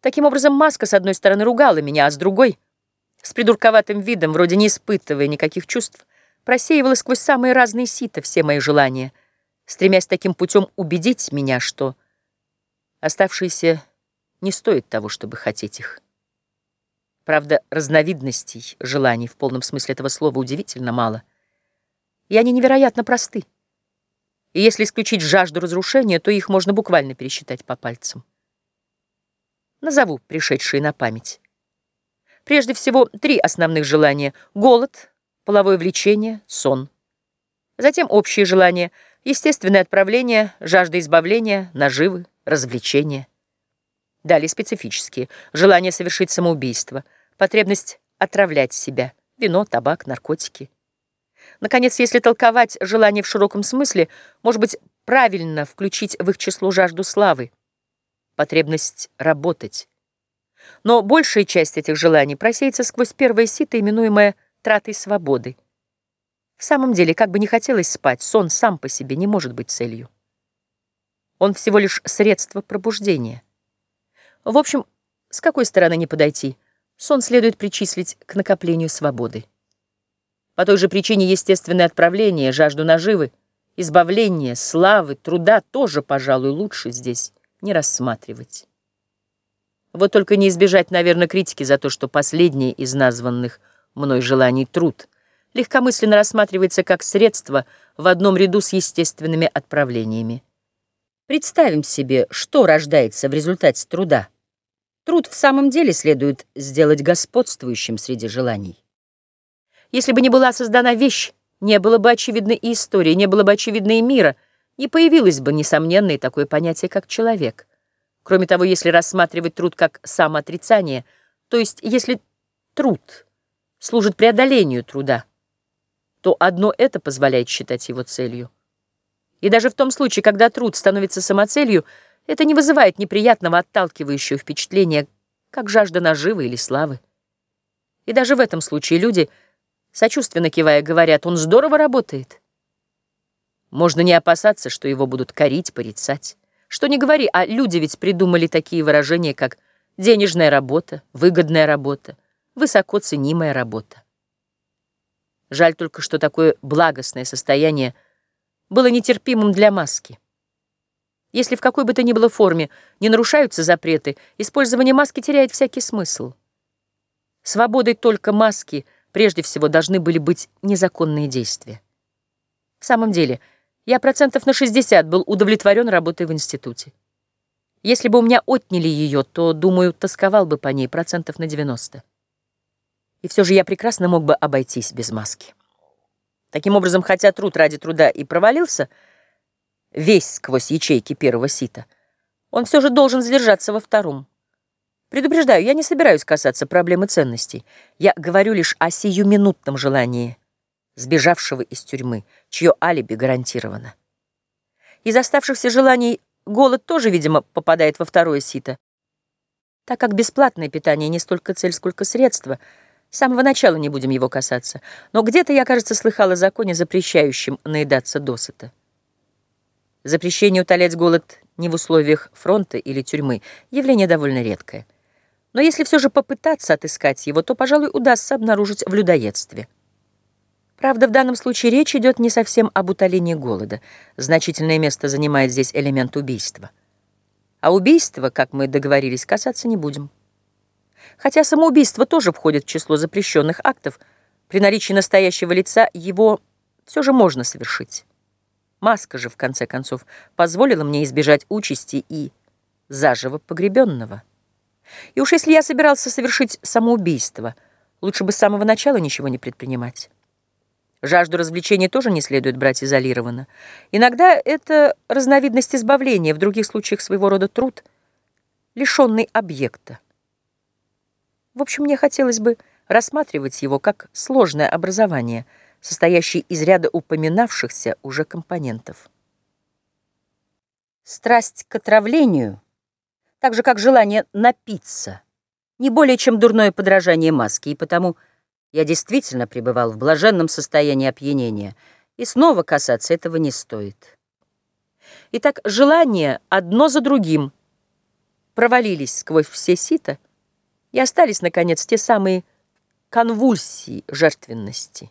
Таким образом, маска с одной стороны ругала меня, а с другой, с придурковатым видом, вроде не испытывая никаких чувств, просеивала сквозь самые разные сита все мои желания, стремясь таким путем убедить меня, что оставшиеся не стоят того, чтобы хотеть их. Правда, разновидностей желаний в полном смысле этого слова удивительно мало. И они невероятно просты. И если исключить жажду разрушения, то их можно буквально пересчитать по пальцам. Назову пришедшие на память. Прежде всего, три основных желания — голод, половое влечение, сон. Затем общие желания — естественное отправление, жажда избавления, наживы, развлечения. Далее специфические — желание совершить самоубийство, потребность отравлять себя, вино, табак, наркотики. Наконец, если толковать желание в широком смысле, может быть, правильно включить в их число жажду славы, потребность работать. Но большая часть этих желаний просеется сквозь первое сито, именуемое тратой свободы. В самом деле, как бы не хотелось спать, сон сам по себе не может быть целью. Он всего лишь средство пробуждения. В общем, с какой стороны не подойти, сон следует причислить к накоплению свободы. По той же причине естественное отправление, жажду наживы, избавление, славы, труда тоже, пожалуй, лучше здесь не рассматривать. Вот только не избежать, наверное, критики за то, что последнее из названных мной желаний труд легкомысленно рассматривается как средство в одном ряду с естественными отправлениями. Представим себе, что рождается в результате труда. Труд в самом деле следует сделать господствующим среди желаний. Если бы не была создана вещь, не было бы очевидной и истории, не было бы очевидной и мира, не появилось бы несомненное такое понятие, как человек. Кроме того, если рассматривать труд как самоотрицание, то есть если труд служит преодолению труда, то одно это позволяет считать его целью. И даже в том случае, когда труд становится самоцелью, это не вызывает неприятного отталкивающего впечатления, как жажда наживы или славы. И даже в этом случае люди — Сочувственно кивая, говорят, он здорово работает. Можно не опасаться, что его будут корить, порицать. Что не говори, а люди ведь придумали такие выражения, как денежная работа, выгодная работа, высоко ценимая работа. Жаль только, что такое благостное состояние было нетерпимым для маски. Если в какой бы то ни было форме не нарушаются запреты, использование маски теряет всякий смысл. Свободой только маски — прежде всего должны были быть незаконные действия. В самом деле, я процентов на 60 был удовлетворен работой в институте. Если бы у меня отняли ее, то, думаю, тосковал бы по ней процентов на 90. И все же я прекрасно мог бы обойтись без маски. Таким образом, хотя труд ради труда и провалился, весь сквозь ячейки первого сита, он все же должен задержаться во втором. Предупреждаю, я не собираюсь касаться проблемы ценностей. Я говорю лишь о сиюминутном желании сбежавшего из тюрьмы, чье алиби гарантировано. Из оставшихся желаний голод тоже, видимо, попадает во второе сито. Так как бесплатное питание не столько цель, сколько средство, с самого начала не будем его касаться. Но где-то я, кажется, слыхала о законе, запрещающем наедаться досыта. Запрещение утолять голод не в условиях фронта или тюрьмы – явление довольно редкое. Но если все же попытаться отыскать его, то, пожалуй, удастся обнаружить в людоедстве. Правда, в данном случае речь идет не совсем об утолении голода. Значительное место занимает здесь элемент убийства. А убийства, как мы договорились, касаться не будем. Хотя самоубийство тоже входит в число запрещенных актов, при наличии настоящего лица его все же можно совершить. Маска же, в конце концов, позволила мне избежать участи и заживо погребенного. И уж если я собирался совершить самоубийство, лучше бы с самого начала ничего не предпринимать. Жажду развлечения тоже не следует брать изолированно. Иногда это разновидность избавления, в других случаях своего рода труд, лишенный объекта. В общем, мне хотелось бы рассматривать его как сложное образование, состоящее из ряда упоминавшихся уже компонентов. Страсть к отравлению — так же, как желание напиться, не более чем дурное подражание маски, и потому я действительно пребывал в блаженном состоянии опьянения, и снова касаться этого не стоит. Итак, желание одно за другим провалились сквозь все сито, и остались, наконец, те самые конвульсии жертвенности.